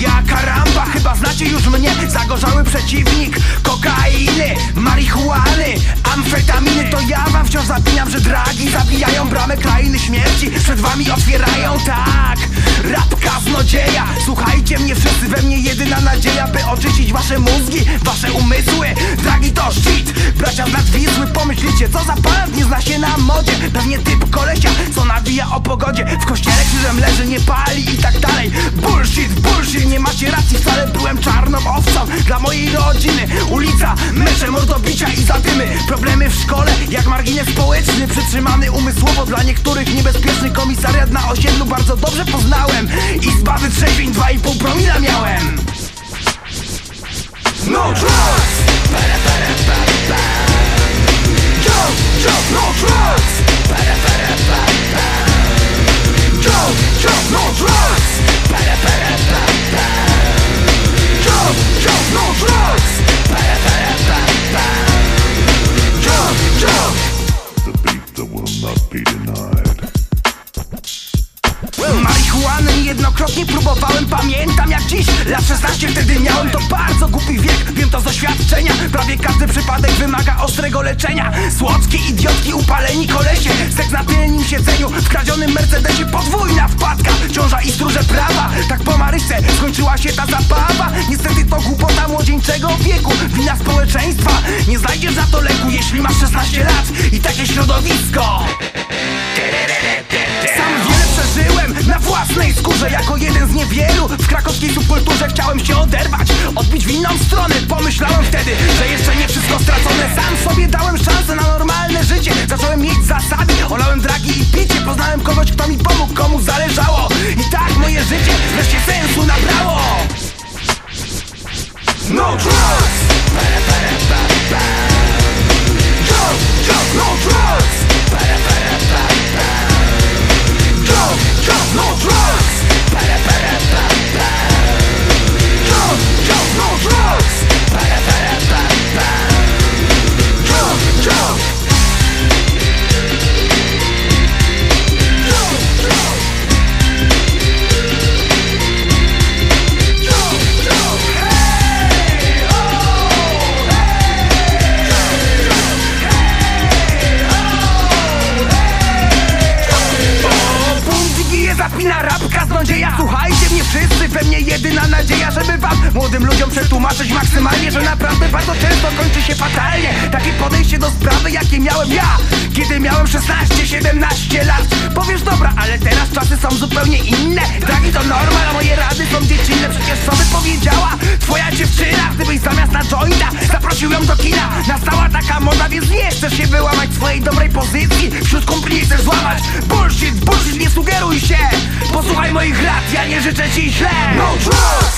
ja karamba Chyba znacie już mnie, zagorzały przeciwnik Kokainy, marihuany, amfetaminy. To ja wam wciąż zapinam, że dragi Zabijają bramę krainy śmierci. Przed wami otwierają tak Rap kaznodzieja Słuchajcie mnie wszyscy, we mnie jedyna nadzieja By oczyścić wasze mózgi, wasze umysły. Dragi to shit. bracia z nad Pomyślicie, co za pan nie zna się na modzie. Pewnie typ kolesia, co nawija o pogodzie. W kościele krzyżem leży, nie pali i tak dalej. Bullshit, bullshit, nie macie racji. Wcale byłem czarną owcą dla mojej rodziny. Ulica, mecze, mordobicia i zadymy. Problemy w szkole, jak margines społeczny. Przytrzymany umysłowo dla niektórych niebezpieczny. Komisariat na osiedlu bardzo dobrze poznałem. Izba wytrzeźwień, 2,5 promila miałem. No drugs! Jump, jump, no drugs! Niejednokrotnie próbowałem, pamiętam jak dziś Lat 16 wtedy miałem, to bardzo głupi wiek. Wiem to z doświadczenia, prawie każdy przypadek wymaga ostrego leczenia. Słodki, idiotki, upaleni kolesie Seks na tylnym siedzeniu, w kradzionym Mercedesie Podwójna wpadka, ciąża i stróże prawa. Tak po Maryce skończyła się ta zabawa. Niestety to głupota młodzieńczego wieku Wina społeczeństwa, nie znajdziesz za to leku Jeśli masz 16 lat i takie środowisko własnej skórze Jako jeden z niewielu. W krakowskiej subkulturze Chciałem się oderwać, odbić w inną stronę. Pomyślałem wtedy, że jeszcze nie wszystko stracone. Sam sobie dałem szansę na normalne życie. Zacząłem mieć zasady, olałem dragi i picie. Poznałem kogoś, kto mi pomógł, komu zależało. I tak moje życie wreszcie sensu nabrało. No drugs! Zapina rap kaznodzieja Słuchajcie mnie wszyscy, we mnie jedyna nadzieja Żeby wam, młodym ludziom przetłumaczyć maksymalnie Że naprawdę bardzo często kończy się fatalnie. Takie podejście do sprawy jakie miałem ja Kiedy miałem 16-17 lat. Powiesz dobra, ale teraz czasy są zupełnie inne. Dragi to normal, a moje rady są dziecinne. Przecież co by powiedziała twoja dziewczyna Gdybyś zamiast na jointa zaprosił ją do kina? Nastała taka moda, więc nie chcesz się wyłamać swojej dobrej pozycji? Wśród kumpli chcesz złamać. Bullshit, bullshit, nie sugeruj się. Posłuchaj moich rad, ja nie życzę ci źle. No drugs!